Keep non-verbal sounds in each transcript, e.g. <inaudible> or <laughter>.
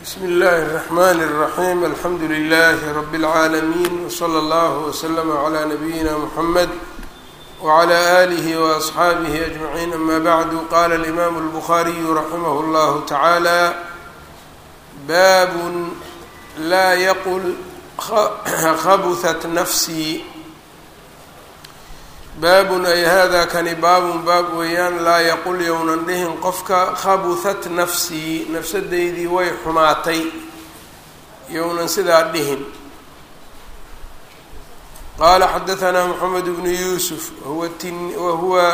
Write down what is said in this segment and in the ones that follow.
bsmi اllahi الرحmn الرaحيم alxamdu لlh رb العaalمين وslى اllه وslm عlى نabيina mحamed وعlى آlih وأصxaabih أجمعين ama bعd qala الإmam الbخariي raximh اllah taعalى bab la yqل khabثت nafsي baabun ay hada kani baabun baab weeyaan laa yaqul yownan dhihin qofka khabuhat nafsii nafsadeydii way xumaatay. Yownan sidaa dhihin. Qaala xadahanaa moxamed bnu yuusuf wahuwa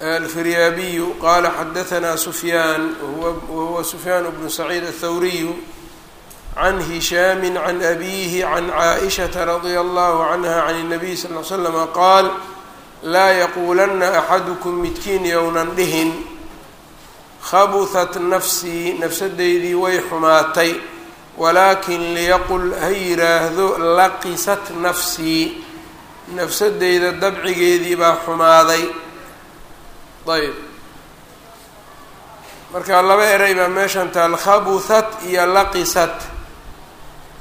alfiryaabiyu. Qaala xadahanaa sufyaan wahuwa sufyaan bnu saciid athawriyu can hishaami can abiihi can caaishata radia allahu canha can الnabiy sal l slama qaal laa yaquulanna axadukum midkiin yownan dhihin khabuhat nafsii nafsadeydii way xumaatay walaakin liyaqul ha yiraahdo laqisat nafsii nafsadeyda dabcigeedii baa xumaaday. Ayb marka laba eray baa meeshan taal khabuhat iyo laqisat.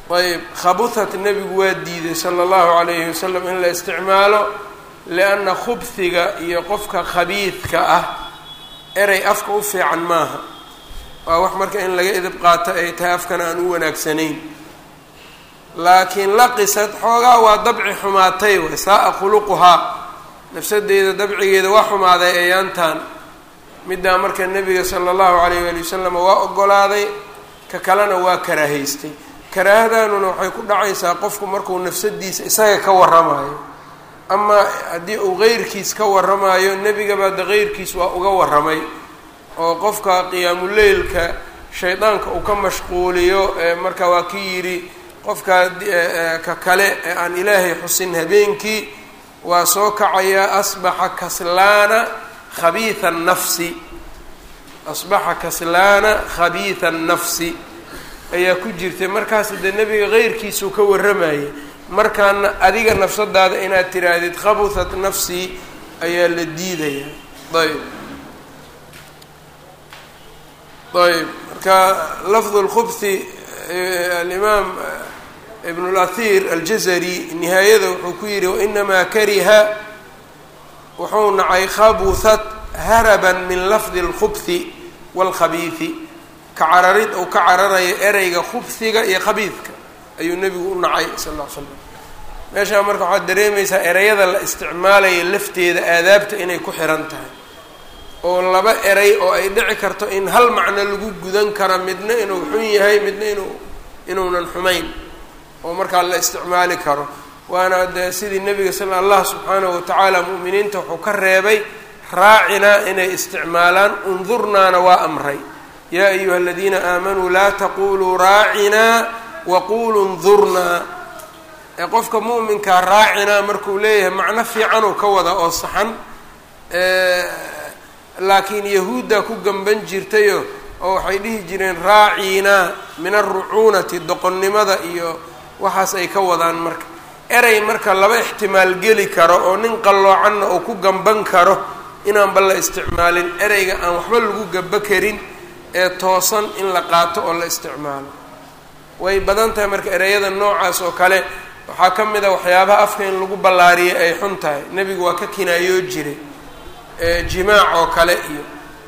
Ayb khabuhat nebigu waa diiday sala allahu calayhi wasalam in la isticmaalo lianna khubhiga iyo qofka khabiidka ah erey afka u fiican maaha waa wax marka in laga edab qaato ay tahay afkana aan u wanaagsanayn laakiin laqisad xoogaa waa dabci xumaatay way saa-a khuluquhaa nafsadeeda dabcigeeda waa xumaaday ayaantan middaa marka nebiga sala allahu calayh waali wasalam waa ogolaaday ka kalena waa karaahaystay karaahadanuna waxay ku dhacaysaa qofku markuu nafsadiisa isaga ka waramayo ama haddii uu qeyrkiis ka waramayo nebigaba de qeyrkiis waa uga waramay oo qofka qiyaamuleylka shaydaanka uu ka mashquuliyo marka waa ki yidhi qofka ka kale ee aan ilaahay xusin habeenkii waa soo kacayaa asbaxa kaslaana khabiitha nafsi. Asbaxa kaslaana khabiitha nafsi ayaa ku jirtay. Markaas dee nebiga qeyrkiisuu ka warramayay markaana adiga nafsadaada inaad tiraahdid khabuhat nafsii ayaa la diidaya ayb ayb marka lafd اlkhubhi alimaam ibn اlathir aljazari nihaayada wuxuu ku yihi wainamaa kariha wuxuu nacay khabuhat haraban min lafdi اlkhubhi wاlkhabiiثi ka cararid ou ka cararayo ereyga khubhiga iyo khabiidka ayuu nebigu u nacay sal ll l slam meeshaa marka waxaad dareemaysaa ereyada la isticmaalaya lafteeda aadaabta inay ku xiran tahay. Oo laba erey oo ay dhici karto in hal macno lagu gudan karo midna inuu xun yahay midna inuu inuunan xumayn. Oo markaa la isticmaali karo. Waana dee sidii nebiga sal allah subxaanahu watacaala mu'miniinta wuxuu ka reebay raacinaa inay isticmaalaan undurnaana waa amray. Yaa ayuha aladiina aamanuu laa taquluu raacinaa waqulu ndurnaa ee qofka mu'minkaa raacinaa markuu leeyahay macno fiicanuu ka wada oo saxan laakiin yahuuddaa ku gamban jirtayo oo waxay dhihi jireen raacinaa min alrucuunati doqonnimada iyo waxaas ay ka wadaan marka erey marka laba ixtimaal geli karo oo nin qalloocanna uu ku gamban karo inaanba la isticmaalin ereyga aan waxba lagu gaba karin ee toosan in la qaato oo la isticmaalo way badan tahay marka ereyada noocaas oo kale. Waxaa ka mid a waxyaabaha afka in lagu ballaariyay ay xun tahay. Nebigu waa ka kinaayoo jiray jimaac oo kale iyo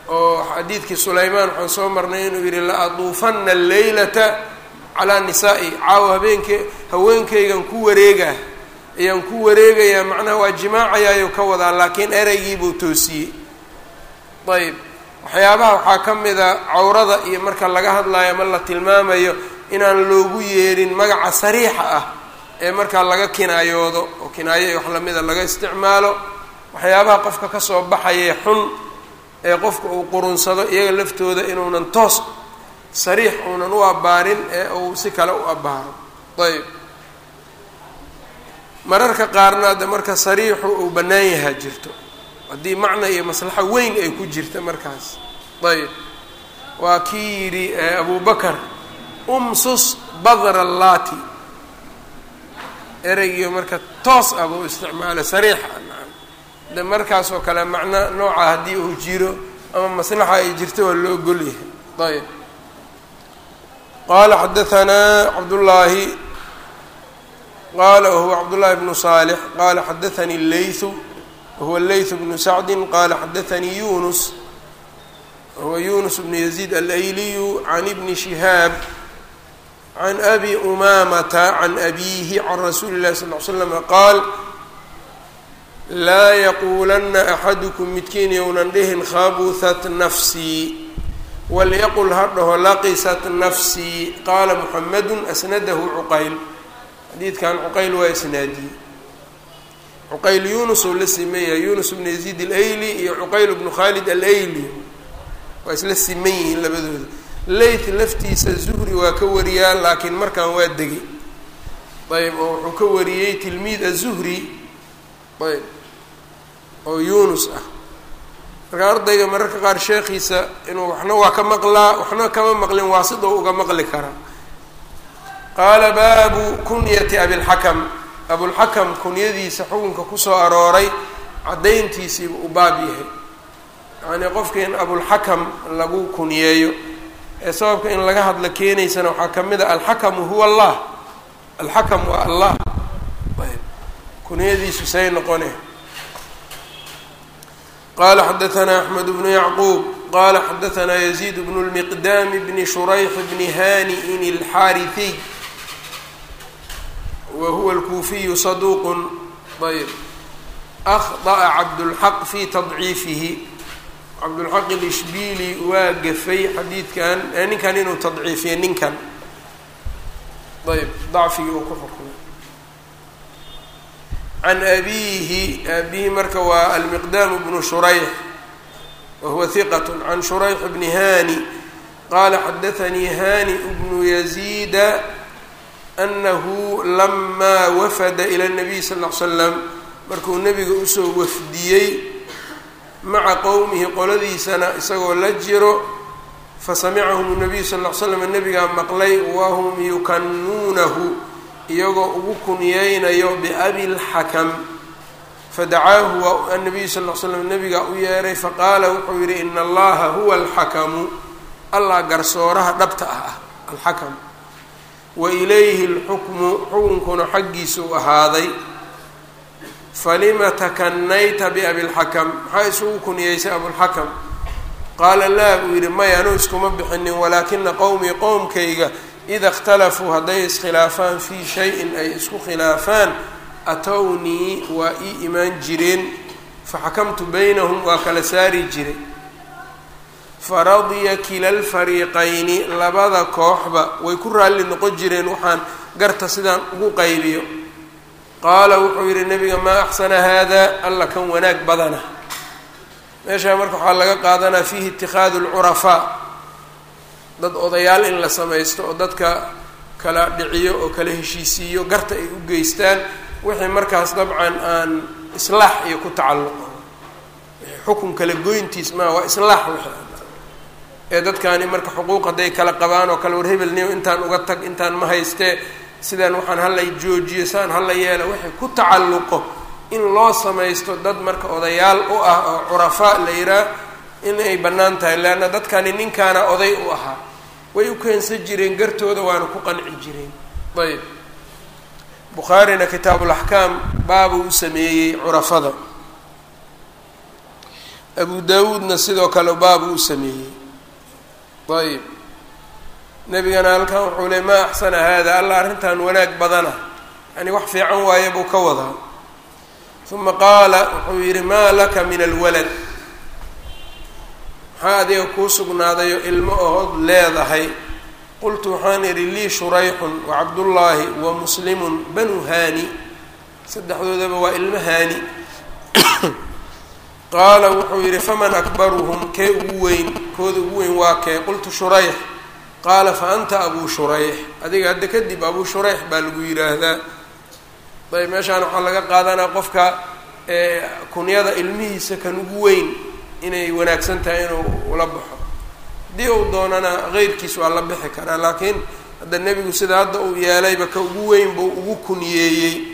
oo xadiidkii sulaymaan waxaan soo marnay inuu yidhi la aduufanna alleylata calaa nisaa'i. Caawo habeenke haweenkaygan ku wareegaa ayaan ku wareegayaa macnaha waa jimaacayaayuu ka wadaa laakiin ereygiibuu toosiyey. Ayb waxyaabaha waxaa ka mid a cawrada iyo marka laga hadlayo ama la tilmaamayo inaan loogu yeerin magaca sariixa ah ee markaa laga kinaayoodo oo kinaayo wax lamida laga isticmaalo waxyaabaha qofka ka soo baxayee xun ee qofka uu qurunsado iyaga laftooda inuunan toos sariix uunan u abbaarin ee uu si kale u abbaaro. Ayb. Mararka qaarna de marka sariixu uu bannaan yahaa jirto. Haddii macna iyo maslaxo weyn ay ku jirta markaas. Ayb. Waa kii yidhi abu bakar umsus badra laati ereyga marka toos ah buu isticmaalo sariixa ah, de markaasoo kale macno nooca haddii uu jiro ama maslaxa ay jirto waa loo gol yahay. Ayb qala xadaanaa cabdullaahi qala wahuwa cabdullahi bnu saalix qala xadaanii leytu wahuwa leytu bnu sacdi qala xadaanii yunus wahuwa yunus bnu yaziid alayliyu can ibni shihaab can abi umamata can abihi can rasuuli اlahi sal ly slm qaal laa yaquulanna axadukum midkiin yownan dhihin khabuhat nafsii walyaqul ha dhaho laqisat nafsii qaala muxamadu asnadahu cuqayl xadiidkan cuqayl waa isnaadiyey cuqayl yunus ou la siman yahay yunus bnu yaziid alayli iyo cuqayl bnu khaalid alayli waa isla siman yihiin labadooda leyt laftiisa zuhri waa ka wariyaa laakiin markan waa degay ayb oo wuxuu ka wariyey tilmiid azuhri ayb oo yunus ah. Marka ardayga mararka qaar sheekhiisa inuu waxna waa ka maqlaa waxna kama maqlin waasid oo uga maqli karaa qaala baabu kunyati abilxakam abulxakam kunyadiisa xukunka ku soo arooray caddayntiisiiba u baab yahay. Yacnii qofka in abulxakam lagu kunyeeyo ee sababka in laga hadla keenaysana waxaa ka mid a alxakamu huwa allah. Alxakam waa allah. Kuniyadiisu say noqone. Qala xadaanaa axmed bnu yacquub qala xadaanaa yaziid bnu lmiqdaami bni shurayx bni haniin alxaariiy wa huwa alkuufiyu saduuq ayb. Akhda'a cabdulxaq fi tadciifihi cabdulxaq ilishbili waa gafay xadiidkan ninkan inuu tadciifiye ninkan. Ayb dacfigii uu ku xukumay can abiihi aabihi marka waa almiqdaamu bnu shurayx wa huwa hiqat can shurayx bni hani qala xadaanii hani bnu yaziida anahu lamaa wafada ila nabiy sal l slam markuu nebiga u soo wafdiyey maca qowmihi qoladiisana isagoo la jiro fasamicahum nabiyu sal l slam nebigaa maqlay wahum yukanuunahu iyagoo ugu kunyeynayo biabi lxakam fadacaahu waa annabiyu sal l slam nebigaa u yeeray faqaala wuxuu yidhi ina allaha huwa alxakamu allah garsooraha dhabta ah ah alxakam. Wa ilayhi lxukmu xukunkuna xaggiisuu ahaaday falima takanayta biabilxakam maxaa isugu kunyeysay abulxakam qaala laa buu yidhi maya anuu iskuma bixinin walaakina qowmii qowmkayga ida اkhtalafuu hadday iskhilaafaan fii shayin ay isku khilaafaan atownii waa ii imaan jireen faxakamtu baynahum waa kala saari jiray faradiya kila lfariiqayni labada kooxba way ku raalli noqon jireen waxaan garta sidaan ugu qaybiyo qaala wuxuu yidhi nebiga maa axsana hada alla kan wanaag badana. Meeshaa marka waxaa laga qaadanaa fiihi itikaadu lcurafaa dad odayaal in la samaysto oo dadka kala dhiciyo oo kala heshiisiiyo garta ay u geystaan wixii markaas dabcan aan islaax iyo ku tacalluqo. Xukun kala goyntiis maa waa islaax ee dadkaani marka xuquuq hadday kala qabaan oo kale war hebelniyo intaan uga tag intaan ma haystee sidaan waxaan hala joojiyo saan hala yeela wixii ku tacalluqo in loo samaysto dad marka odayaal u ah oo curafaa la yihaah inay bannaan tahay. Leanna dadkani ninkaana oday u ahaa. Way u keensan jireen gartooda waana ku qanci jireen. Ayb bukhaarina kitaabulaxkaam baabuu u sameeyey curafada. Abu daawuudna sidoo kale baabuu u sameeyey. Ayb nebigana halkan wuxuu le maa axsana haada alla arrintan wanaag badana. Yani wax fiican waaye buu ka wadaa. Uma qaala wuxuu yidhi maa laka min alwalad. Maxaa adiga kuu sugnaadayo ilmo ood leedahay. Qultu waxaan idhi lii shurayxun wa cabdullaahi wa muslimun banu haani. Saddexdoodaba waa ilmo haani. <coughs> Qaala wuxuu yidhi faman akbaruhum kee ugu weyn? Kooda ugu weyn waa kee? Qultu shurayx qaala fa anta abuu shurayx adiga hadda kadib abuu shurayx baa lagu yidhaahdaa. Ayb meeshaan waxaa laga qaadanaa qofka kunyada ilmihiisa kan ugu weyn inay wanaagsan tahay inuu ula baxo. Haddii uu doonana keyrkiis waa la bixi karaa laakiin hadda nebigu sida hadda uu yeelayba ka ugu weyn buu ugu kunyeeyey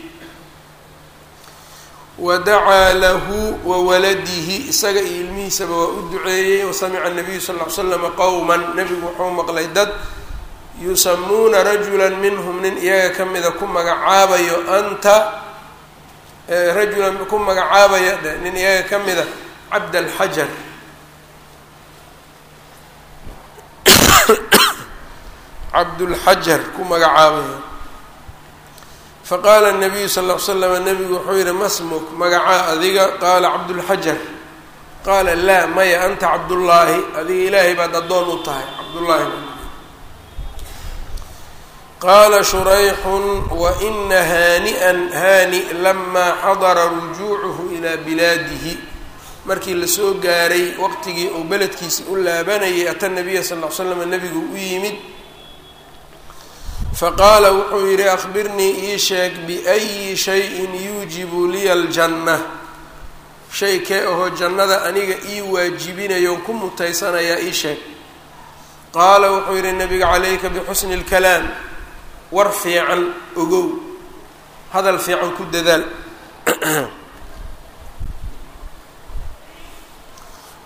wadacaa lahu wa waladihi isaga iyo ilmihiisaba waa u duceeyey wasamica nabiyu sal ly slama qowman nebigu wuxuu maqlay dad yusamuuna rajula minhum nin iyaga ka mida ku magacaabayo anta rajulan ku magacaabaya nin iyaga ka mida cabd alxajar cabdulxajar ku magacaabaya faqaala nabiyu sal l slam nabigu wuxuu yihi masmuk magacaa adiga? Qaala cabdulxajar qaala laa maya anta cabdullaahi adiga ilaahay baad addoon u tahay cabdullaahi qaala shurayxun waina haani'an haani lamaa xadara rujuucuhu ilaa bilaadihi. Markii la soo gaaray waqtigii uu beledkiisi u laabanayay ata nabiya sal l slam nabigu u yimid faqaala wuxuu yidhi akhbirnii ii sheeg biayi shayin yuujibu liya aljanna shay kee ahoo jannada aniga ii waajibinayo ku mutaysanayaa ii sheeg qaala wuxuu yidhi nabiga calayka bixusni اlkalaam war fiican ogow hadal fiican ku dadaal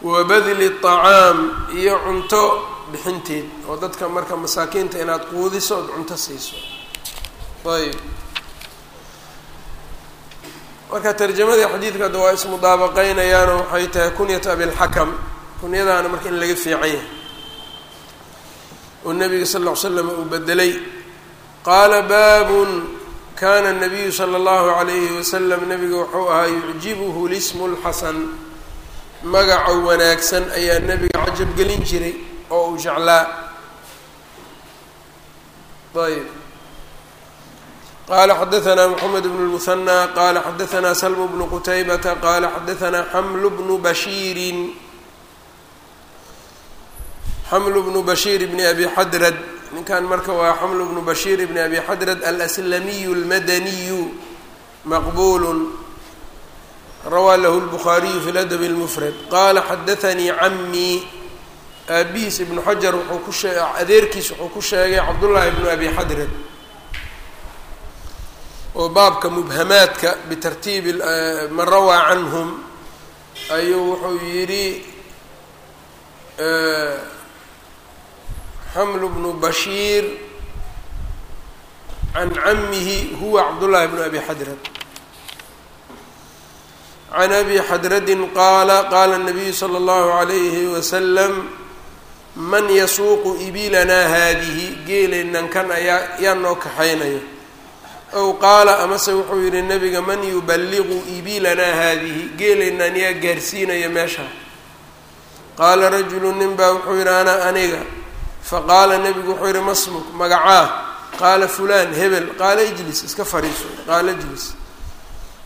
wa badli طacaam iyo cunto bixinteed oo dadka marka masaakiinta inaad quudiso ood cunto siiso. Ayb marka tarjamadii xadiidka hadda waa ismudaabaqeynayaano waxay tahay kunyat abilxakam kunyadaana marka in laga fiican yahay oo nabiga sal ll ly slam uu bedelay. Qaala baabun kana nabiyu sala allahu alayhi wasalam nabiga wuxuu ahaa yucjibuhu lismu lxasan magaca wanaagsan ayaa nabiga cajabgelin jiray oo uu jeclaa ayb qala xadaثna mxamed bn الmuثanى qala xadaثna slm bnu qutaybata qala xadaثna xml bnu bashiirin xml bnu bashiir bni abi xadrad ninkan marka waa xml bnu bashiir bni abi xadrad alأslamiy اlmadaniyu maqbul rawaa lahu الbukhaariyu fi ladb اlmfrad qala xadaثanii camii aabihiis ibnu xajar wuxuu ku shee adeerkiis wuxuu ku sheegay cabdullaahi bnu abi xadrad oo baabka mubhamaadka bitartiibi man rawaa canhum ayuu wuxuu yidhi xamlu bnu bashiir can camihi huwa cabdullaahi bnu abi xadrad can abi xadradin qaala qaala nabiyu sala allahu alayhi wasalam man yasuuqu ibilanaa haadihi geelaynan kan ayaa yaa noo kaxaynayo. Ow qaala amase wuxuu yidhi nabiga man yuballiqu ibilanaa haadihi geelaynaan yaa gaarsiinaya meesha. Qaala rajulu nin baa wuxuu yidhi ana aniga. Faqaala nabigu wuxuu yidhi masmuk magacaa. Qaala fulaan hebel. Qaala ijlis iska fariiso. Qaala ijlis.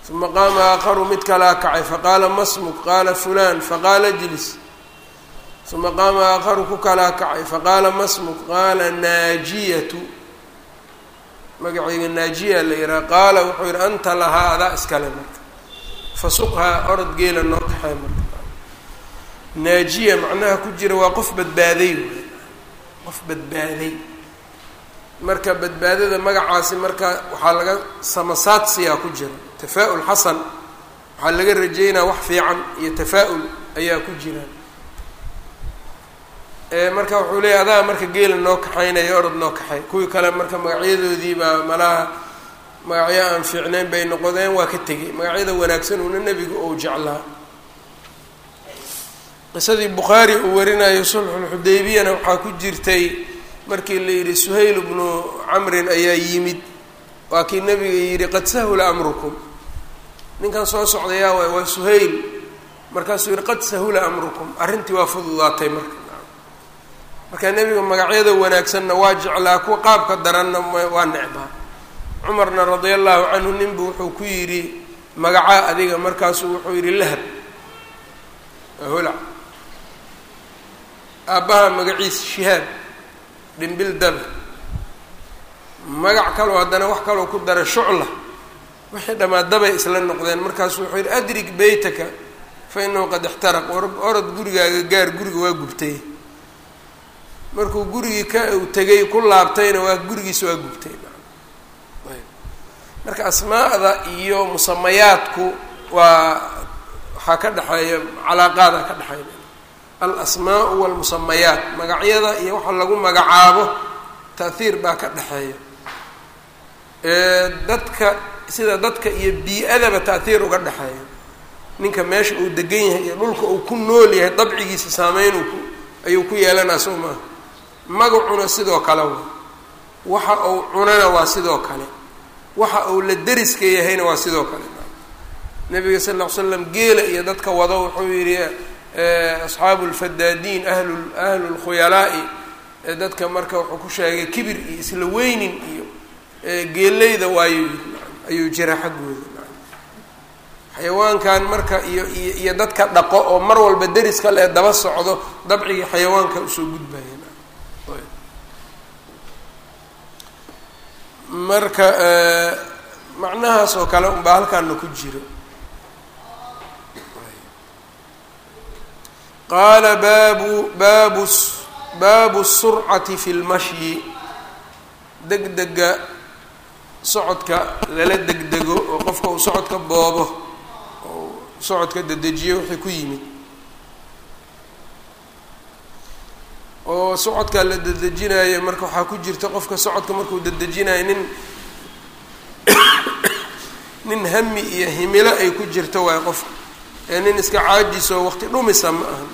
Uma qaama aakharu mid kalaa kacay. Faqaala masmuk qaala fulaan. Faqaala ijlis uma qaama aakharu ku kalaa kacay faqaala masmuk qaala naajiyatu. Magaceyga naajiya la yihaha qaala wuxuu yihi anta lahaa adaa iskale marka. Fasuqhaa orod geela noo kaxay marka. Naajiya macnaha ku jira waa qof badbaaday waay qof badbaaday. Marka badbaadada magacaasi marka waxaa laga samasaadsiyaa ku jira. Tafaa-ul xasan waxaa laga rajeynaa wax fiican iyo tafaa-ul ayaa ku jira marka wuxuu leeyahy adaa marka geela noo kaxaynaya orod noo kaxay. Kuwii kale marka magacyadoodii baa malaha magacyo aan fiicnayn bay noqodeen waa ka tegay magacyada wanaagsan uuna nebigu ou jeclaa. Qisadii bukhaari uu warinayo sulxulxudaybiyana waxaa ku jirtay markii la yidhi suhayl bnu camrin ayaa yimid. Waa kii nabiga yidhi qad sahula amrukum. Ninkan soo socdayaa waay waa suhayl. Markaasuu yihi qad sahula amrukum. Arrintii waa fududaatay marka marka nebiga magacyada wanaagsanna waa jeclaa kuwa qaabka daranna waa necbaa cumarna radia allahu canhu ninbu wuxuu ku yidhi magacaa adiga. Markaasuu wuxuu yidhi lahab. Hola aabbaha magaciisa shihaab dhimbil dabe magac kaloo haddana wax kaloo ku dara shucla. Wixii dhammaadabay isla noqdeen. Markaasu wuxuu yidhi adrig beytaka fa inahu qad ixtaraq. Orod gurigaaga gaar guriga waa gubtay markuu gurigii ka uu tegay ku laabtayna waa gurigiisa waa gubtay. Marka asmaa'da iyo musamayaadku waa waxaa ka dhexeeya calaaqaada ka dhexeeya al asmaau walmusamayaat magacyada iyo waxa lagu magacaabo ta'hiir baa ka dhexeeya dadka sida dadka iyo bii-adaba ta'hiir uga dhexeeya ninka meesha uu degan yahay iyo dhulka uu ku nool yahay dabcigiisa saameyn ayuu ku yeelanaa soo maaha magacuna sidoo kale wa waxa uu cunana waa sidoo kale. Waxa uu la deriska yahayna waa sidoo kale. Nabiga sal ll ly slam geela iyo dadka wado wuxuu yidhi asxaabu lfadaadiin ahlu ahlu lkhuyalaa'i dadka marka wuxuu ku sheegay kibir iyo isla weynin iyo geeleyda waayo ayuu jira xaggooda xayawaankan marka iyo iyo iyo dadka dhaqo oo mar walba deriska le daba socdo dabcigii xayawaanka u soo gudbaya marka macnahaas oo kale unbaa halkaana ku jiro. Qaala baabu baabu baabu surcati fi lmashyi. Degdega socodka lala degdego oo qofka uu socodka boobo oo socodka dedejiyo wixii ku yimid oo socodkaa la dedejinayo marka waxaa ku jirta qofka socodka markuu dedejinayo nin <coughs> nin hami iyo himilo ay ku jirto waayo qofka ee nin iska caajisoo waqti dhumisa ma aha.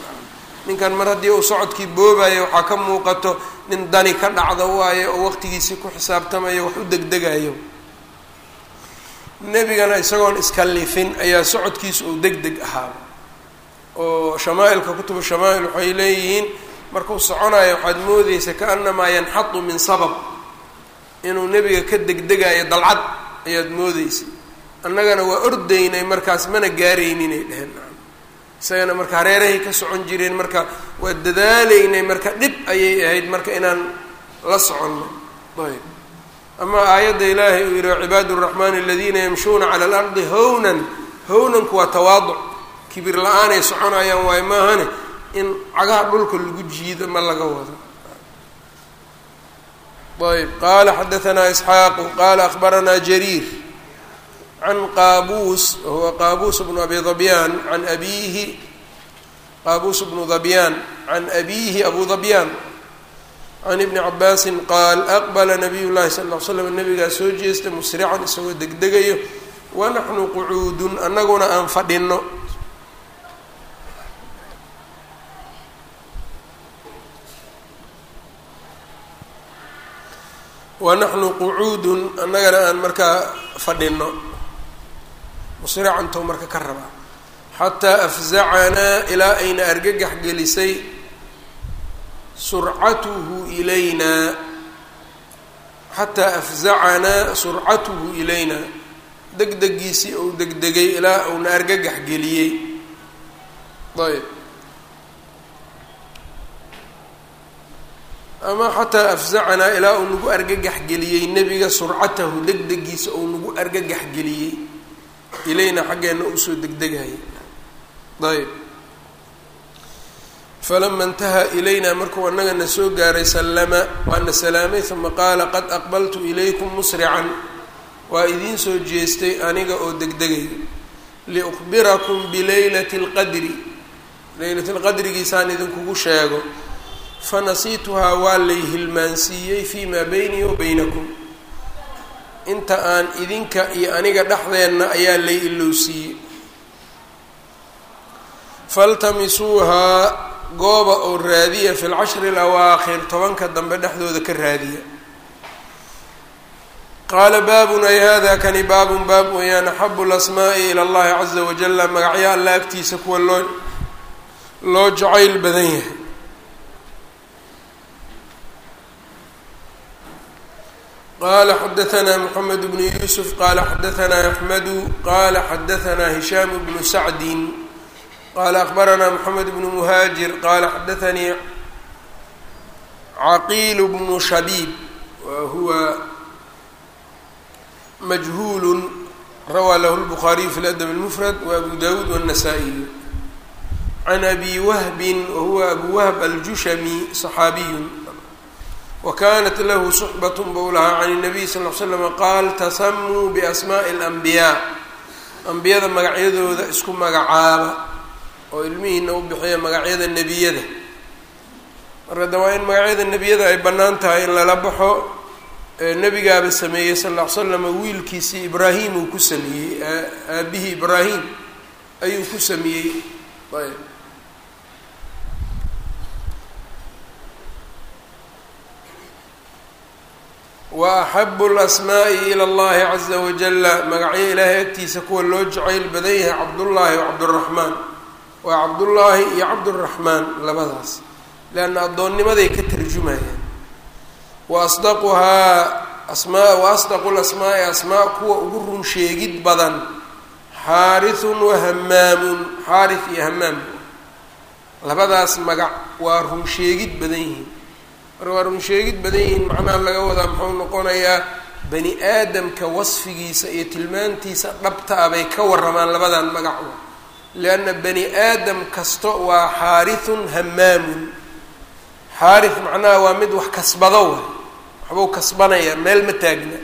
Ninkan mar haddii uu socodkii boobayo waxaa ka muuqato nin dani ka dhacda waayo oo waqtigiisii ku xisaabtamayo wax u degdegayo nebigana isagoon iskalifin ayaa socodkiisu uu deg deg ahaaba oo shamaailka kutubu shamaa'il waxay leeyihiin markuu soconayo waxaad moodeysa kaanamaa yanxatu min sabab. Inuu nebiga ka degdegayo dalcad ayaad moodeysay annagana waa ordaynay markaas mana gaarayninay dheheen isagana marka hareerahay ka socon jireen marka waa dadaalaynay marka dhib ayay ahayd marka inaan la soconno. Ayb. Ama aayadda ilaahay uu yihi cibaadu raxmaani aladiina yamshuuna cala alardi hawnan. Hawnanku waa tawaaduc. Kibir la'aanay soconayaan waayo maahane in cagaha dhulka lagu jiido ma laga wado. Ayb qaala xadaanaa isxaaqu qaala akhbaranaa jariir can qaabuus wahuwa qaabuus bnu abi dabyaan can abiihi qaabuus bnu dabyaan can abiihi abu dabyaan can ibni cabaasin qaal aqbala nabiy llahi sal ll slam nabigaa soo jeesta musrican isagoo degdegayo wanaxnu qucuudun annaguna aan fadhinno wanaxnu qucuudun annagana aan markaa fadhinno. Musricantou marka ka rabaa. Xataa afzacanaa ilaa ayna argagax gelisay surcatuhu ilaynaa xataa afzacanaa surcatuhu ilaynaa degdegiisii ou degdegay ilaa uuna argagax geliyey. Ayb ama xataa afzacanaa ilaa uu nagu argagax geliyey nebiga surcatahu degdegiisa ou nagu argagax geliyey ilayna xaggeenna uusoo degdegayay. Ayb falama intahaa ilaynaa markuu annagana soo gaaray sallama waana salaamay uma qaala qad aqbaltu ilaykum musrican waa idiin soo jeestay aniga oo degdegay. Liukhbirakum bileylati lqadri leylati lqadrigiisaan idinkugu sheego fanasiituhaa waa lay hilmaansiiyey fii maa beynii wa beynakum inta aan idinka iyo aniga dhexdeenna ayaa lay ilowsiiyey faltamisuuhaa gooba oo raadiya fi lcashri alawaakhir tobanka dambe dhexdooda ka raadiya. Qaala baabun ay hada kani baabun baab weeyaan axabu lasmaa'i ila allahi caza wajala magacyo alla agtiisa kuwa loo loo jacayl badan yahay qala xadaanaa mxamed bnu yuusuf qala xadaanaa axmedu qala xadaanaa hishaam bnu sacdin qala akbaranaa mxamed bnu muhaajir qala xadaanii caqiil bnu shabiib wahuwa majhul rawaa lahu lbukhariyu fi ladab lmufrad waabu dawuud wاnasaa-iyu can abi wahbin wahuwa abu wahb aljushami صaxaabiyu wa kanat lahu suxbatun buu lahaa can nabiy sal ly slam qaal tasamuu biasmaai alambiyaa ambiyada magacyadooda isku magacaaba oo ilmihiina u bixiya magacyada nebiyada marka da waa in magacyada nebiyada ay bannaan tahay in lala baxo nebigaaba sameeyey sal l slama wiilkiisii ibraahim uu ku sameeyey aabihii ibraahim ayuu ku sameeyey ayb wa axabu lasmaa'i ila allahi caza wajala magacyo ilaahay agtiisa kuwa loo jacayl badan yahay cabdullaahi wa cabduraxmaan waa cabdullaahi iyo cabduraxmaan labadaas leanna addoonnimaday ka tarjumayaan wa asdaquhaa asmaa wa asdaqu lasmaa'i asmaa kuwa ugu run sheegid badan xaarithun wa hamaamun xaarith iyo hamaam labadaas magac waa run sheegid badan yihiin marka waa run sheegid badan yihiin macnaha laga wadaa muxuu noqonayaa bani aadamka wasfigiisa iyo tilmaantiisa dhabta ah bay ka waramaan labadan magac lianna bani aadam kasto waa xaarithun hamaamun xaarith macnaha waa mid wax kasbado wa waxbuu kasbanaya meel ma taagna.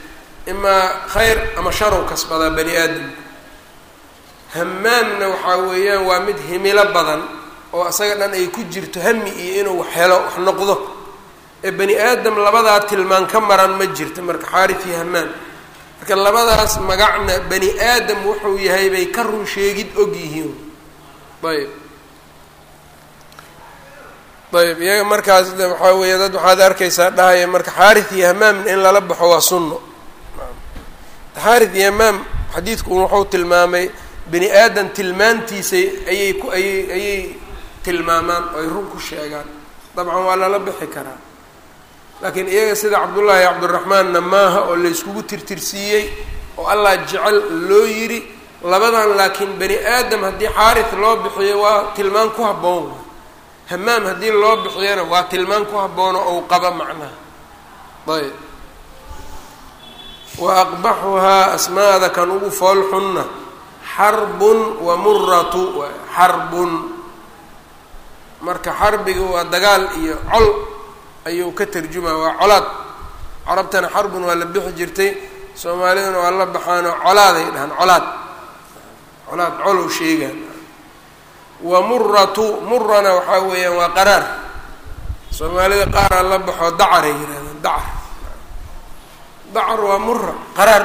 Imaa khayr ama sharow kasbadaa bani aadamku hamaamna waxaa weeyaan waa mid himilo badan oo asaga dhan ay ku jirto hami iyo inuu wax helo wax noqdo ee bani aadam labadaa tilmaan ka maran ma jirto marka xaarith iyo hamaam marka labadaas magacna bani aadam wuxuu yahay bay ka run sheegid og yihiin. Ayb ayb iyaga markaas waxaa weeya dad waxaad arkaysaa dhahaya marka xaarith iyo hamaamna in lala baxo waa sunno. Xaarith iyo hamaam xadiidku wuxuu tilmaamay bani aadam tilmaantiisay ayay ku ayay ayay tilmaamaan oo ay run ku sheegaan. Dabcan waa lala bixi karaa laakiin iyaga sida cabdullaahi cabdiraxmaanna maaha oo layskugu tirtirsiiyey oo allah jecel loo yidhi labadan laakiin bani aadam haddii xaarith loo bixiyo waa tilmaan ku habboon. Hamaam haddii loo bixiyana waa tilmaan ku habboono ou qaba macnaha. Ayb. Wa aqbaxuhaa asmaada kan ugu fool xunna. Xarbun wa muratu xarbun. Marka xarbiga waa dagaal iyo col ayuu ka tarjumaa waa colaad. Carabtana xarbun waa la bixi jirtay soomaaliduna waa la baxaanoo colaaday dhahaan colaad. Colaad colow sheegaan. Wa muratu murana waxaa weeyaan waa qaraar. Soomaalida qaaraa la baxoo dacaray yidhahdeen dacar dacar waa mura qaraar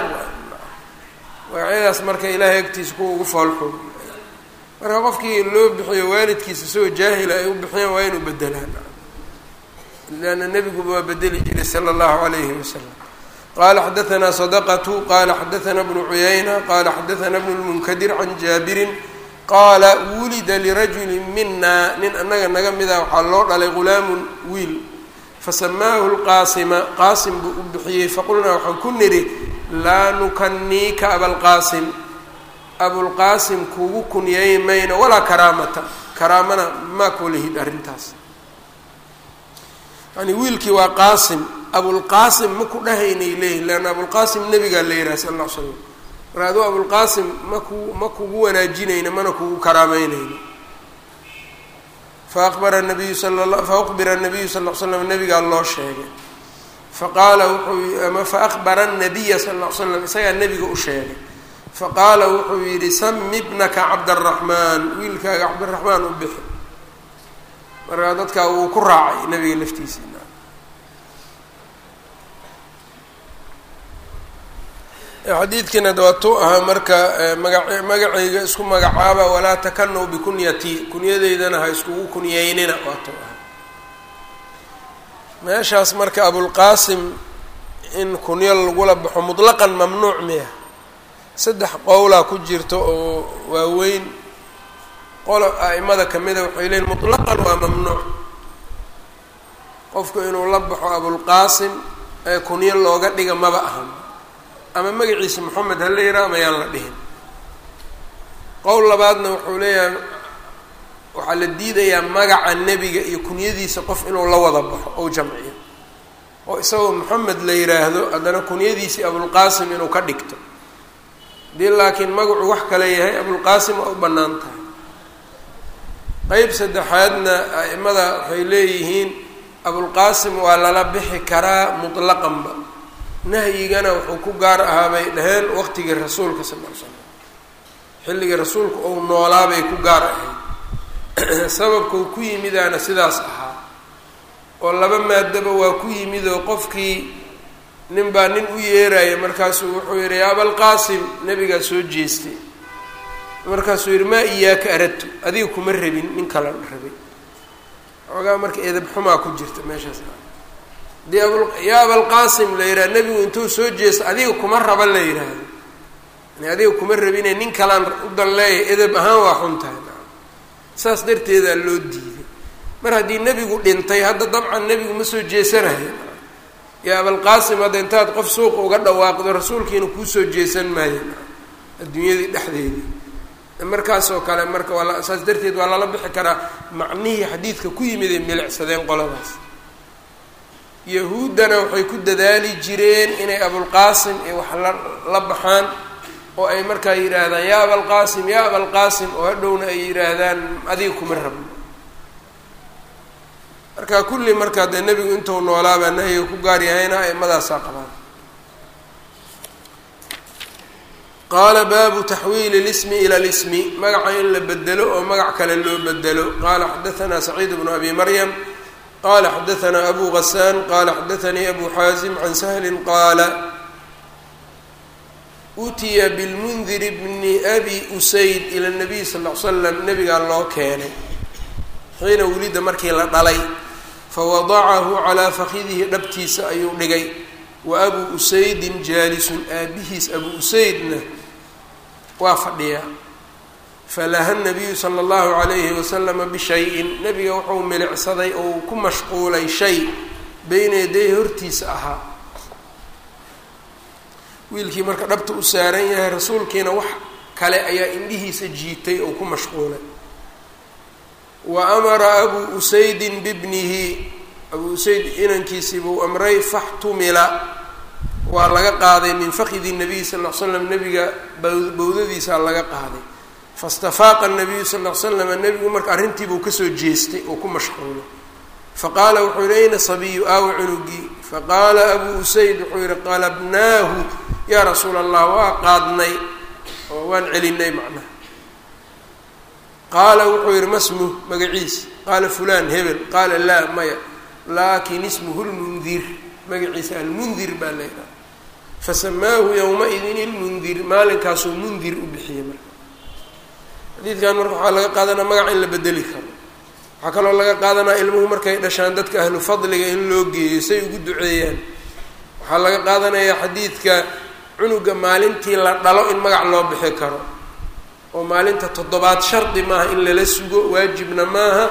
magacyadaas marka ilaahay agtiisa kuwa ugu foolxun marka qofkii loo bixiyo waalidkiisa isagoo jaahila ay u bixiyaan waa inuu bedelaan leanna nebiguba waa bedeli jiray sala allahu calayhi wasalam qala xadaanaa sadaqatu qala xadaanaa bnu cuyayna qala xadaanaa bnu lmunkadir can jaabirin qaala wulida lirajuli mina nin annaga naga mida waxaa loo dhalay ghulaamun wiil fasamaahu lqaasima qaasim buu u bixiyey faqulnaa waxaan ku nidhi laa nukaniika abalqaasim abulqaasim kugu kunyay mayno walaa karaamata karaamana maa kulihid arrintaas yani wiilkii waa qaasim abulqaasim ma ku dhahaynay leeyihiin leanna abulqaasim nebigaa la yidhaha sala alla l slam marka aduu abulqaasim maku ma kugu wanaajinayno mana kugu karaameynayno faaqbara nabiyu sala la faaqbira nabiyu sal l slam nabigaa loo sheegay. Faqaala wuxuu faaqbara nabiya sal l slam isagaa nebiga u sheegay. Faqaala wuxuu yidhi sami bnaka cabdaraxmaan wiilkaaga cabdiraxmaan u bixi markaa dadkaa wuu ku raacay nabiga laftiisa xadiidkiina dawaatuu ahaa marka maga magacayga isku magacaaba walaa takanow bikunyatii kunyadeydana ha iskugu kunyeynina waatuu ahaa meeshaas marka abulqaasim in kunyo lagula baxo mutlaqan mamnuuc miya. Saddex qowlaa ku jirta oo waaweyn qolo a'imada kamida waxay leeyiin mutlaqan waa mamnuuc. Qofku inuu la baxo abulqaasim ee kunyo looga dhiga maba ahan. Ama magaciisa moxamed ha la yidhaha ama yaan la dhihin. Qowl labaadna wuxuu leeyahay waxaa la diidayaa magaca nebiga iyo kunyadiisa qof inuu la wada baxo ou jamciyo oo isagoo moxamed la yidhaahdo haddana kunyadiisii abulqaasim inuu ka dhigto. Haddii laakiin magacu wax kale yahay abulqaasim waa u bannaan tahay qeyb saddexaadna a'imada waxay leeyihiin abulqaasim waa lala bixi karaa mutlaqanba. Nahyigana wuxuu ku gaar ahaa bay dhaheen waqtigii rasuulka sal l xilligii rasuulku ou noolaa bay ku gaar ahayd. <clears throat> Sababkau ku yimidaana sidaas ahaa. Oo laba maadaba waa ku yimid oo qofkii nin baa nin u yeeraya markaasuu wuxuu yidhi yaa abalqaasim nebigaa soo jeestay markaasuu yidhi maa iyaaka aradtu? Adiga kuma rabin nin kalan rabay. Xoogaa marka edab xumaa ku jirta meeshaas. Ab yaa abalqaasim la yidhaha nebigu intuu soo jeesta adiga kuma raba la yidhaahdo. Yani adiga kuma rabine nin kalaan u dan edab ahaan waa xun tahay. Saas darteedaa loo diiday. Mar haddii nebigu dhintay hadda dabcan nebigu ma soo jeesanayo. Yaa abalqaasim hadda intaad qof suuqa uga dhawaaqdo rasuulkiina kuusoo jeesan maayo. Adduunyadii dhexdeedii markaasoo kale marka waa saas darteed waa lala bixi karaa macnihii xadiidka ku yimid ay milicsadeen qoladaas. Yahuuddana waxay ku dadaali jireen inay abulqaasim ee wax la la baxaan oo ay markaa yidhaahdaan yaa abalqaasim yaa abalqaasim oo hadhowna ay yidhaahdaan adiga kuma rabno. Marka kulli markaa dee nebigu intuu noolaabaa nahyiga ku gaar yahayna a'imadaasaa qabaan qaala baabu taxwiili lismi ila lismi. Magaca in la bedelo oo magac kale loo bedelo qaala xadaanaa saciid bnu abi maryam. Qala xadaanaa abu gasaan qala xadaanii abu xaasim. Can sahlin qaala utiya bilmundiri bni abi usayd ila nabiy sal l slam nabigaa loo keenay. Xiina welida markii la dhalay fawadacahu calaa fakidihi dhabtiisa ayuu dhigay. Wa abuu usaydin jaalisun. Aabihiis abuu usaydna waa fadhiyaa falaha nabiyu sala allahu calayhi wasalama bishayin nebiga wuxuu milicsaday oo uu ku mashquulay shay beyna yaday hortiisa ahaa wiilkii marka dhabta u saaran yahay rasuulkiina wax kale ayaa indhihiisa jiitay oo ku mashquulay. Wa amara abuu usaydin bibnihi abuu usayd inankiisii buu amray faxtumila waa laga qaaday min fakidi nabiy sal l slam nabiga bawdadiisaa laga qaaday. Fastafaaqa nabiyu sal l slam nebigu marka arrintiibuu ka soo jeestay oo ku mashquulay. Faqaala wuxuu yihi ayna sabiyu aawa cunugii faqaala abuu usayd wuxuu yihi qalabnaahu yaa rasuula allah waa qaadnay oo waan celinay macnaha. Qaala wuxuu yihi masmuh magaciis? Qaala fulaan hebel. Qaala laa maya. Laakin ismuhu lmundir magaciisa almundir baa leedaha fasamaahu yowma-idin ilmundir maalinkaasuu mundir u bixiyey marka. Xadiidkan marka waxaa laga qaadanaa magaca in la bedeli karo. Waxaa kaloo laga qaadanaa ilmuhu markay dhashaan dadka ahlu fadliga in loo geeyo say ugu duceeyaan. Waxaa laga qaadanayaa xadiidka cunuga maalintii la dhalo in magac loo bixi karo. Oo maalinta toddobaad shardi maaha in lala sugo waajibna maaha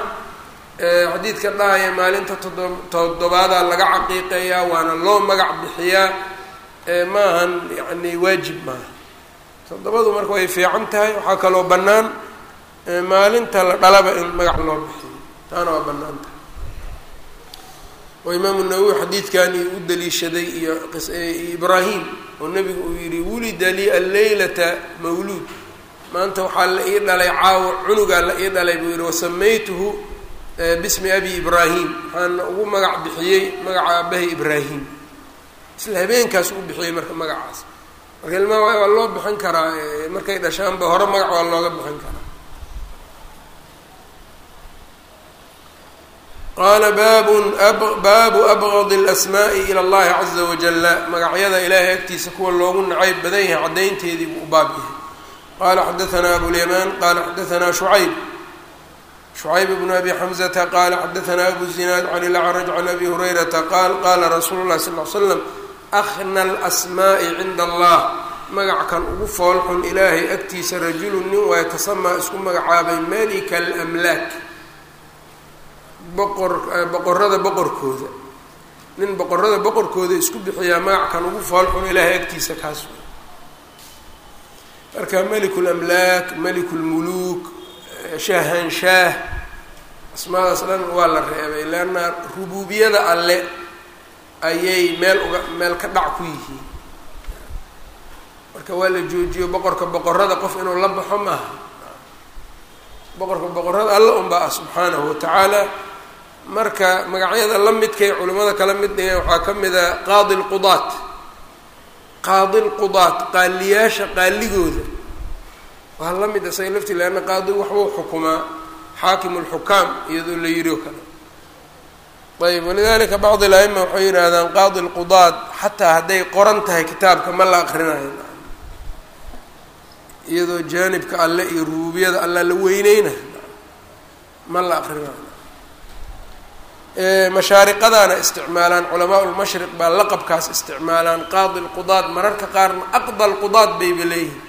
xadiidka dhahaya maalinta todo toddobaadaa laga caqiiqeeyaa waana loo magac bixiyaa maahan yani waajib maaha toddobadu marka way fiican tahay waxaa kaloo bannaan maalinta la dhalaba in magac loo bixiyo. Taana waa bannaan tahay. Oo imaamu nawowi xadiidkan iyo u daliishaday iyo ibraahim oo nebigu uu yihi wulida lii alleylata mawluud. Maanta waxaa la ii dhalay caawo cunugaa la ii dhalay buu yihi wasamaytuhu bismi abi ibraahim waxaana ugu magac bixiyey magaca aabahay ibraahim isla habeenkaas u bixiyey marka magacaas marka ilmaha waa loo bixin karaa markay dhashaanba hore magac waa looga bixin karaa qaala baabun baabu abgad اlasmaaءi ilى اllahi caza wajala magacyada ilaahay agtiisa kuwa loogu nacayb badan yahay caddaynteedii buu u baab yahay qala xadaanaa abulyamaan qala xadaanaa shucayb shucayb bnu abi xamzata qala xadaanaa abu zinaad can ilacraj can abi hurayrata qaal qaala rasuulu lahi sal l slam akhna alasmaa'i cinda allah magackan ugu foolxun ilaahay agtiisa rajulun nin waa tasamaa isku magacaabay malika alamlaak boqor boqorada boqorkooda nin boqorada boqorkooda isku bixiyaa magackan ugu foolxun ilaahay agtiisa kaas marka meliku lamlaak meliku lmuluuk shahanshaah asmaadaas dhan waa la reebay leanna rubuubiyada alle ayay meel uga meel ka dhac ku yihiin. Marka waa la joojiyo boqorka boqorada qof inuu la baxo maaha. Boqorka boqorada alla unbaa ah subxaanahu watacaala marka magacyada la midkay culimmada kala mid dhigeen waxaa ka mid a qaadi lqudaat qaadi lqudaat qaaliyaasha qaaligooda waa la mid isaga lafti leanna qaadigu waxbuu xukumaa xaakim lxukaam iyadoo la yidhi oo kale. Ayb walidalika bacdi la-ima waxay yidhaahdaan qaadi lqudaad xataa hadday qoran tahay kitaabka ma la akrinayo iyadoo jaanibka alle iyo rubuubiyada alla la weyneynayo ma la akrinayo mashaariqadaana isticmaalaan culamaa lmashriq baa laqabkaas isticmaalaan qaadi lqudaad mararka qaarna aqda lqudaad bayba leeyihiin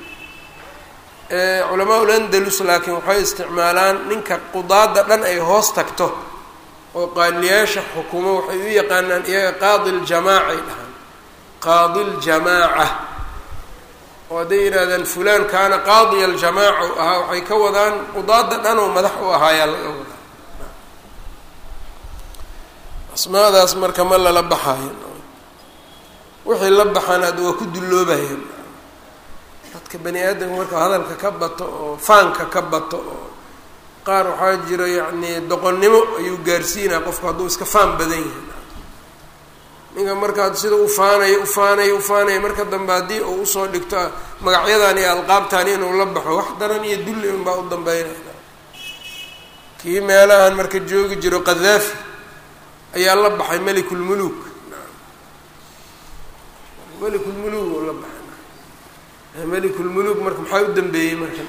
culamaa landalus laakiin waxay isticmaalaan ninka qudaada dhan ay hoos tagto oo qaaliyaasha xukumo waxay u yaqaanaan iyaga qaadi ljamaaca ay dhahaan. Qaadi ljamaaca oo hadday yidhahdaan fulaan kaana qaadiya aljamaaca u ahaa waxay ka wadaan qudaada dhan oo madax u ahaayaa laga wadaa. Asmaadaas marka ma lala baxaayo. Wixii la baxaan hadda waa ku dulloobayaan dadka bani aadamka marka hadalka ka bato oo faanka ka bato oo qaar waxaa jira yacni doqonnimo ayuu gaarsiinaya qofku hadduu iska faan badan yahay. Ninka markaad sida u faanayo u faanayo u faanayo marka dambe haddii uu u soo dhigto magacyadan iyo alqaabtan inuu la baxo wax daran iyo dulli unbaa u dambeynaya kii meelahan marka joogi jiro qadaafi ayaa la baxay melikulmuluk melikulmuluk la baxay melikulmuluk marka maxaa u dambeeyey marka?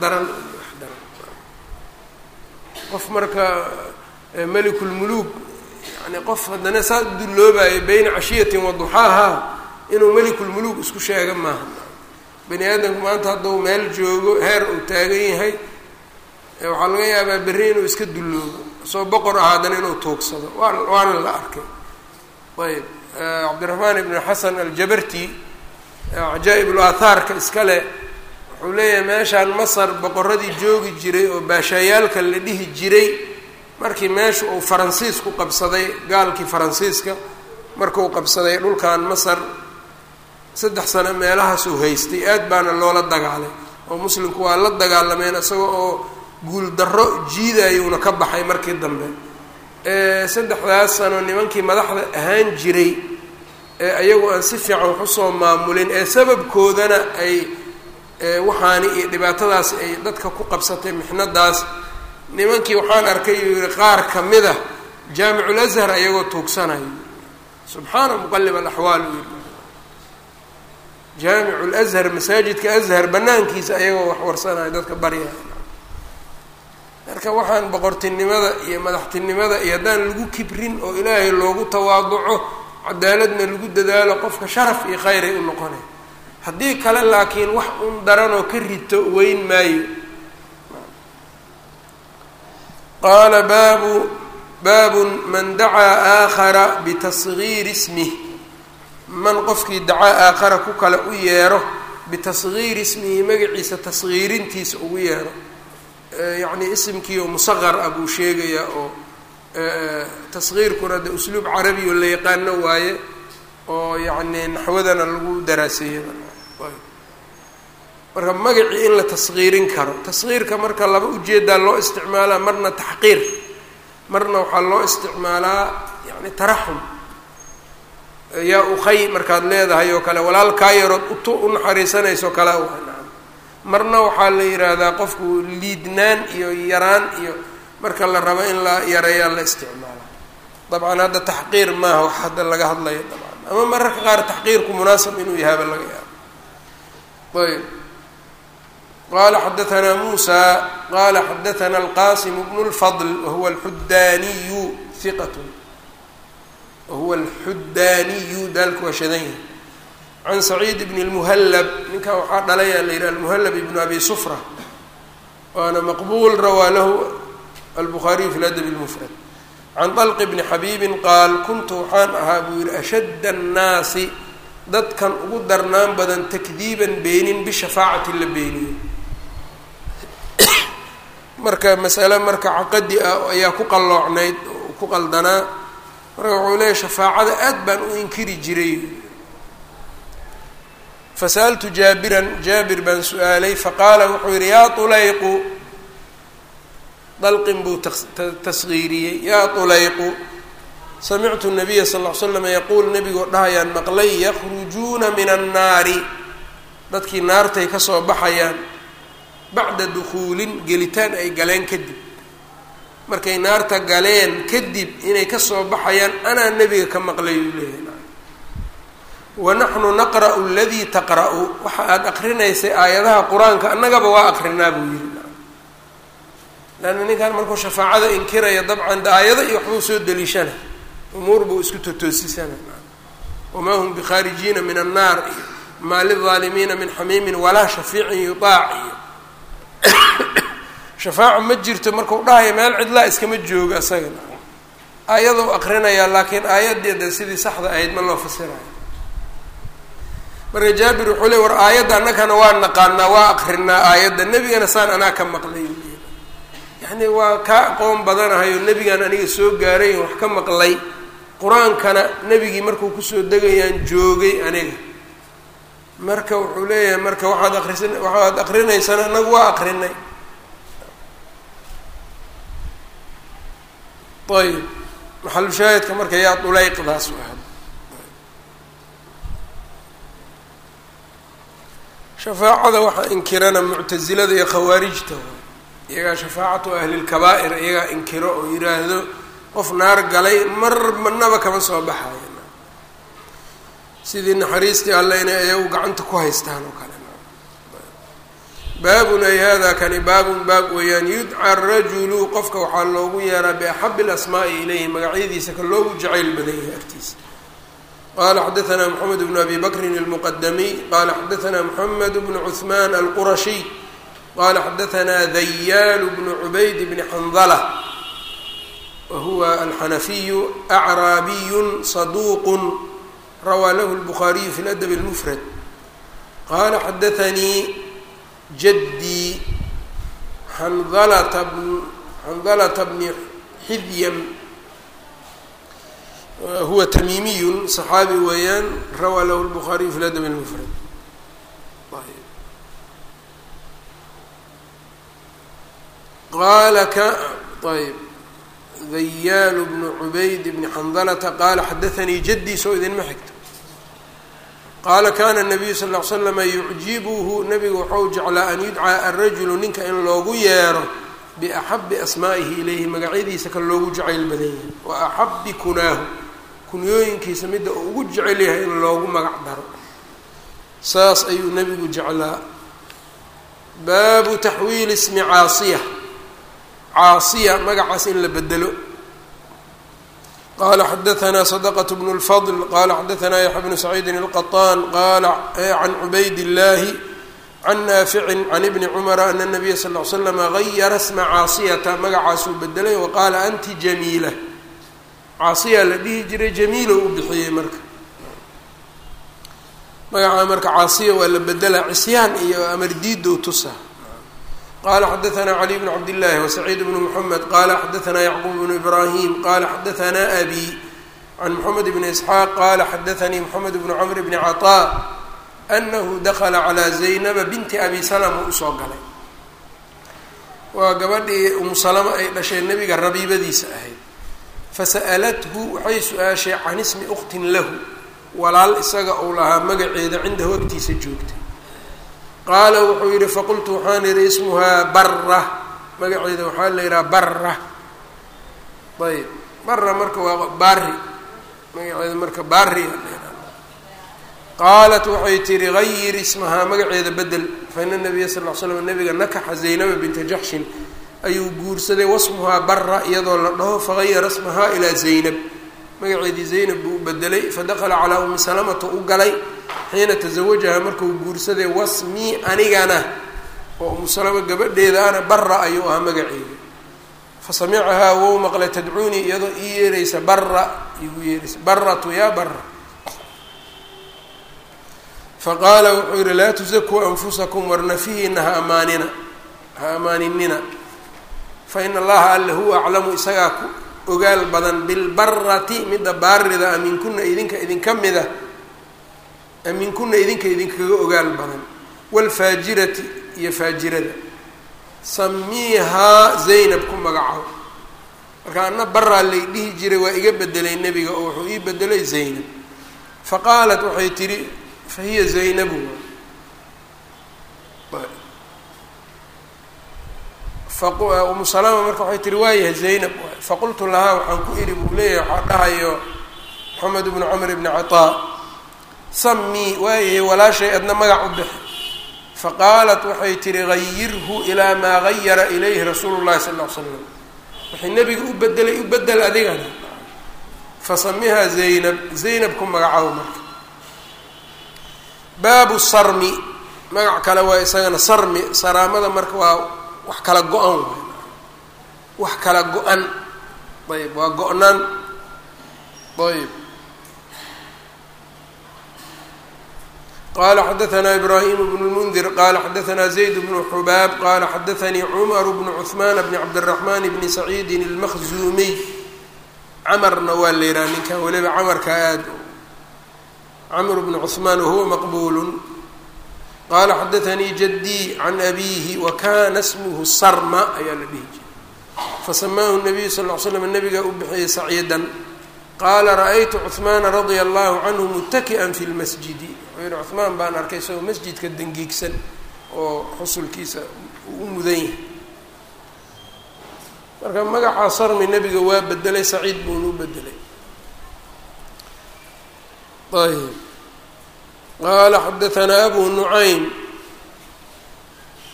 Daran daran. Qof marka melikulmuluk yani qof haddana saa dulloobayo bayna cashiyatin wa duxaaha inuu melikulmuluk isku sheega maaha. Bani aadamku maanta hadduu meel joogo heer uu taagan yahay waxaa laga yaabaa berri inuu iska dulloobo. Soo boqor ah haddana inuu tuugsado waa waana la arkay. Ayb cabdiraxmaan ibn xasan aljabarti cajaa'ib ulaathaarka iskale wuxuu leeyahay meeshaan masar boqoradii joogi jiray oo baashayaalka la dhihi jiray markii meesha uu faransiis ku qabsaday gaalkii faransiiska markuu qabsaday dhulkan masar saddex sano meelahaasuu haystay aad baana loola dagaalay. Oo muslimku waa la dagaalameen isaga oo guul darro jiidayuuna ka baxay markii dambe. Saddexdaas sano nimankii madaxda ahaan jiray ee ayagu aan si fiican wax u soo maamulin ee sababkoodana ay waxaani iyo dhibaatadaasi ay dadka ku qabsatay mixnadaas. Nimankii waxaan arkay uu yihi qaar ka mid a jaamicul azhar ayagoo tuugsanayo subxaana muqalib alaxwaal uu yihi jaamicu lazhar masaajidka azhar banaankiisa ayagoo wax warsanayo dadka baryahay marka waxaan boqortinimada iyo madaxtinimada iyo haddaan lagu kibrin oo ilaahay loogu tawaaduco cadaaladna lagu dadaalo qofka sharaf iyo khayr ay u noqonay. Haddii kale laakiin wax un daranoo ka rito weyn maayo. Qaala baabu baabun man dacaa aakhara bitasgiiri ismih man qofkii dacaa aakhara ku kale u yeero bitasgiiri ismihi magaciisa tasgiirintiisa ugu yeero. Yacni isimkii oo musaqar ah buu sheegayaa oo tasgiirkuna de usluub carabi oo la yaqaano waaye oo yacni naxwadana lagu daraaseeya marka magacii in la tasgiirin karo tasgiirka marka laba u jeedaa loo isticmaalaa marna taxqiir marna waxaa loo isticmaalaa yani taraxum. Yaa ukhay markaad leedahay oo kale walaalkaa yarood ut u naxariisanayso kale marna waxaa la yidhaahdaa qofku liidnaan iyo yaraan iyo marka la rabo in la yareeyaa la isticmaala dabcan hadda taxqiir maaha wax hadda laga hadlayo dabcan. Ama mararka qaar taxqiirku munaasab inuu yahaaba laga yaabo. Ayb. Qala xadaanaa muusa qala xadaana alqasim bnu lfadl wahuwa alxudaaniyu hiqat wahuwa alxudaaniyu daalku waa shadan yahay. Can saciid bn اlmuhallab ninkan waxaa dhalayaa la yidhaha almuhallab ibnu abi sufra. Waana maqbuul rawaa lahu albukhaariyu fi ladabi lmufrad can dalqi bni xabiibin qaal kuntu waxaan ahaa buu yidhi ashadda annaasi dadkan ugu darnaan badan takdiiban beenin bishafaacati la beeniyo marka masale marka caqadi ah ayaa ku qalloocnayd ku qaldanaa marka wuxuu leeyahy shafaacada aad baan u inkiri jiray fasa'altu jaabiran jaabir baan su'aalay faqaala wuxuu yidhi yaa tuleyqu dalqin buu tasgiiriyey yaa tulayqu samictu nabiya sal ly slam yaquul nabigoo dhahayaan maqlay yakhrujuuna min annaari dadkii naartay ka soo baxayaan bacda dukuulin gelitaan ay galeen kadib. Markay naarta galeen kadib inay ka soo baxayaan anaa nebiga ka maqlay uu leeyahay. Wanaxnu naqra'u aladii taqra'u. Waxa aada akrinaysay aayadaha qur'aanka annagaba waa akrinaa buu yihi leanna ninkan markuu shafaacada inkiraya dabcan aayado iyo waxbuu soo deliishana. Umuur buu isku totoosisana wamaa hum bikhaarijiina min annaar iyo maa lilaalimiina min xamiimin walaa shafiicin yutaac iyo shafaaco ma jirto markuu dhahaya meel cidlaa iskama joogo isaga aayadou akrinayaa laakiin aayadeeda sidii saxda ahayd ma loo fasirayo marka jaabir wuxuu le war aayadda annagana waa naqaanaa waa akrinaa aayadda nebigana saan anaa ka maqlay yacni waa kaa aqoon badanahayo nebigan aniga soo gaaray wax ka maqlay. Qur'aankana nebigii markuu ku soo degayaan joogay aniga. Marka wuxuu leeyahay marka waxaad akrisan waxaad akrinaysaan annagu waa akrinay ayb maxalu shaahidka marka yaa dulayqdaas u shafaacada waxaa inkirana muctasilada iyo khawaarijta iyagaa shafaacatu ahlilkabaa'ir iyagaa inkiro oo yiraahdo qof naar galay mar manaba kama soo baxayo sidii naxariistii alle inay ayagu gacanta ku haystaan oo kale. Baabun ay hada kani baabun baab weeyaan yudca rajulu qofka waxaa loogu yeeraa biaxabi lasmaai ilayhi magacyadiisa ka loogu jacayl badan yahay agtiisa. Qala xadaanaa moxamed bnu abi bakrin almuqadamiy qaala xadaanaa moxamed bnu cuhmaan alqurashiy qala xadaثna dayaal bn cubayd bn xandla wahuwa alxanafiyu acraabiyu saduq rawaa lahu اlbukhaariyu fi ladb اlmfrad qala xadaثanii jadii xandalata xandalata bni xidyam huwa tamiimiyun صaxaabi weeyaan rawaa lahu lbukhaariyu fi ladab اlmfrad qaala ayb dayaal bnu cubayd bni xandalata qaala xadaanii jadii soo idinma xigto qaala kana الnabiyu sal ly slama yucjibuhu nabigu waxau jeclaa an yudcaa arajulu ninka in loogu yeero biaxabi asmaa'ihi ilayhi magacyadiisa ka loogu jacayl badan yahay wa axabi kunaahu kunyooyinkiisa midda uu ugu jecel yahay in loogu magac daro saas ayuu nebigu jeclaa baabu taxwiili ismi caasiya caasiya magacaas in la bedelo qala xadaثna صدqة بن الفضل qala xadaثna yaحya بن سacيidi الqطاn qala can cubayd الlahi can naafici can ibni cmra ana الnabiya sal ly slm gayara sma caasiyata magacaasuu bedelay waqaala anti jamiila caasiya la dhihi jiray jamiilo u bixiyey marka magacaa marka caasiya waa la bedelaa cisyaan iyo amardiido tusa qala xadaanaa caliy bnu cabdillaahi wasaciid bnu muxamed qala xadaanaa yacquub bnu ibraahim qala xadaanaa abi can moxamed bni isxaaq qala xadaanii moxamed bnu camr bni cataa anahu dakla calaa zaynaba binti abi salama u soo galay waa gabadhii umu salama ay dhashay nebiga rabiibadiisa ahayd fasa'alathu waxay su'aashay can ismi uktin lahu walaal isaga uu lahaa magaceeda cindahu agtiisa joogtay qaala wuxuu yidhi faqultu waxaan idhi ismuhaa barra. Magaceeda waxaa la yidhaha barra. Ayb barra marka waa baari magaceeda marka baari qaalat waxay tihi gayir ismahaa magaceeda bedel faina nabiya sal l slam nabiga nakaxa zaynaba binta jaxshin. Ayuu guursaday wasmuhaa barra iyadoo la dhaho fagayara ismahaa ilaa zaynab. Magaceedii zaynab buu u bedelay fadakala calaa umi salamata u galay xiina tasawajaha markuu guursaday wasmii anigana oo umu salama gabadheeda ana barra ayuu ahaa magaceeda fasamicahaa wou maqlay tadcuunii iyadoo ii yeeraysa barra igu yeeraysa baratu yaa barra. Faqaala wuxuu yihi laa tusakuu anfusakum warnafihiina ha amaanina ha amaaninina faina allaha alla huwa aclamu isagaa ku ogaal badan bilbarati midda baarida a minkuna idinka idinka mida minkuna idinka idinkaga ogaal badan. Waalfaajirati iyo faajirada. Samiihaa zaynab ku magacow marka ana baraa lay dhihi jiray waa iga bedelay nebiga oo wuxuu ii bedelay zaynab. Faqaalat waxay tidhi fa hiya zaynabu. Umu salama marka waxay tihi waayahay zaynab. Faqultu lahaa waxaan ku idhi buu leeyahay waxaa dhahayo moxamed bnu camr bni cataa samii waayahay walaashay adna magac u bixi. Faqaalat waxay tihi gayirhu ilaa maa gayara ilayhi rasuulu llahi sal l slam waxay nebiga u bedelay u bedel adigana fasamihaa zaynab zaynab ku magacaabo marka. Baabu sarmi. Magac kale waa isagana sarmi. Saraamada marka waa wax kala go-an waay. Wax kala go-an. Ayb waa go-naan qala xadaثna ibrahim bn اlmundir qala xadaثna zayd bnu xubaab qala xadaثanii cmar bnu cثman bni cabdالرaحman bni saciidi اlmahzuumiy camarna waa la yihaha ninkan weliba camarka aad camr bnu cثmaan wahuwa maqbul qala xadaثanii jadii can abihi wakana smhu sarma ayaa la dhihi jiray fasamaahu الnabiyu sal ly slam nabigaa u bixiyey saciidan qaala ra-aytu cuثmaana radia allahu canhu mutaki'an fi lmasjidi wuxuu yihi cuثmaan baan arkay isagoo masjidka dangiigsan oo xusulkiisa u mudan yahay. Marka magacaa sarmi nebiga waa bedelay saciid buuna u bedelay ayb qaala xadaثanaa abu nucaym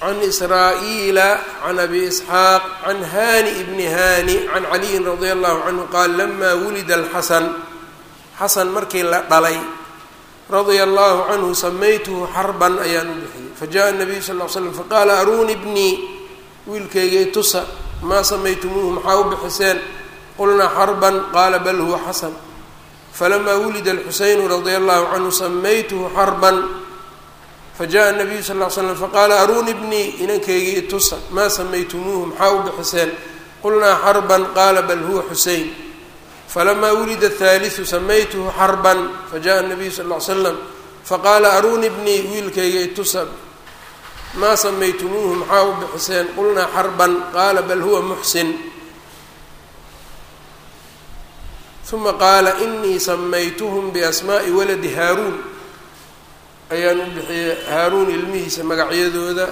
can israa'iila can abi isxaaq can hani bni hani can caliyin radia allahu canhu qaal lama wulida alxasan. Xasan markii la dhalay radia allahu canhu samaytuhu xarban ayaan u bixiyey. Fajaءa nabiyu sal l slam faqaala aruuni bnii wiilkaygay tusa maa samaytumuuhu maxaa u bixiseen? Qulnaa xarban qaala bal huwa xasan. Falamaa wulida alxusaynu radia allahu canhu samaytuhu xarban fajaءa nabiyu sal l slam faqaala aruuni bnii inankaygii tusa maa samaytumuuhu maxaa u bixiseen? Qulnaa xarban qaala bal huwa xuseyn falamaa wulida thaaliu samaytuhu xarban fajaءa nabiyu sal ly slam faqaala aruuni bnii wiilkayga itusa maa samaytumuuhu maxaa u bixiseen qulnaa xarban qaala bal huwa muxsin uma qaala inii samaytuhum biasmaa'i waladi haaruun ayaan u bixiyey haaruun ilmihiisa magacyadooda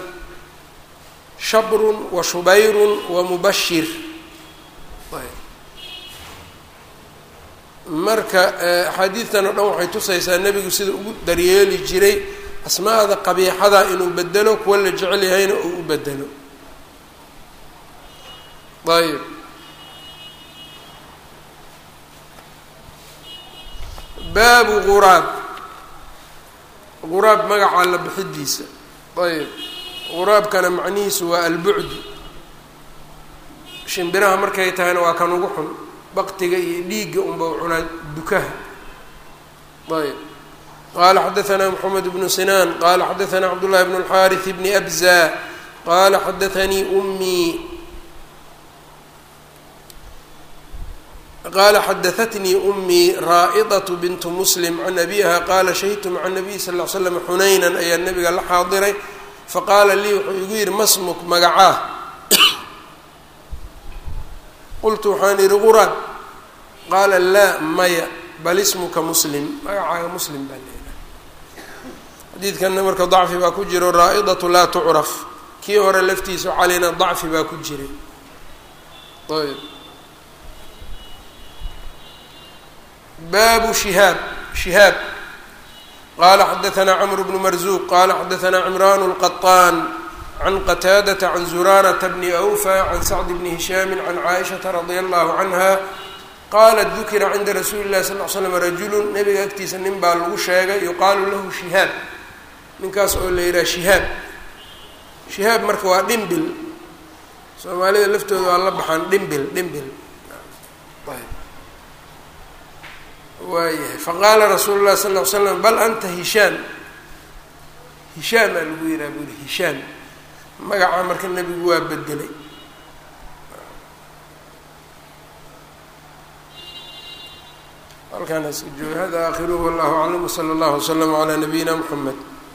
shabrun wa shubayrun wa mubashir marka axaadiidtan o dhan waxay tusaysaa nebigu sida ugu daryeeli jiray asmaada qabiixada inuu bedelo kuwa la jecel yahayna uu u bedelo ayb baabu quraab. Quraab magaca la bixidiisa. Ayb quraabkana macnihiisu waa albucdi shimbiraha markay tahayna waa kan ugu xun baktiga iyo dhiigga unba cunaa dukaha ayb qala xadaثna mxamed bnu sinaan qala xadaثna cabdالlahi bn اlxariث bni abza qala xadaثanii umii qala xadaثatnii umii raa'idaة bint muslim can abiha qala shahidtu maca الnabiy sal ll ly slam xunaynan ayaa nabiga la xaadiray faqaala lii wuxuu igu yihi masmuk magacaa qultu waxaan idhi quraan qaala laa maya bal ismuka muslim. Magacaaga muslim baa leedahay xadiidkanna marka dacfi baa ku jiro raa'idatu laa tucraf. Kii hore laftiisa calina dacfi baa ku jiray ayb. Baabu shihaab shihaab. Qaala xadaanaa camru bnu marzuuq. Qaala xadaanaa cimraan lqaطaan can qataadata can zuraarata bni awfa can sacd bni hishaami can caaishata radia allahu canha qaalat dukira cinda rasuuli llahi sal l slam rajulun nabiga agtiisa nin baa lagu sheegay yuqaalu lahu shihaab ninkaas oo la yidhaha shihaab shihaab marka waa dhimbil soomaalida laftooda waa la baxaan dhimbil dhimbil waayahay faqaala rasuulu llahi sal l l slam bal anta hishaam hishaam aa lagu yidhaha buuri hishaam magaca marka nebigu waa bedelay. Halkaan haska jooga hada aakhiruhu wallahu aclam wsala allahu waslama calaa nabiyina mxamed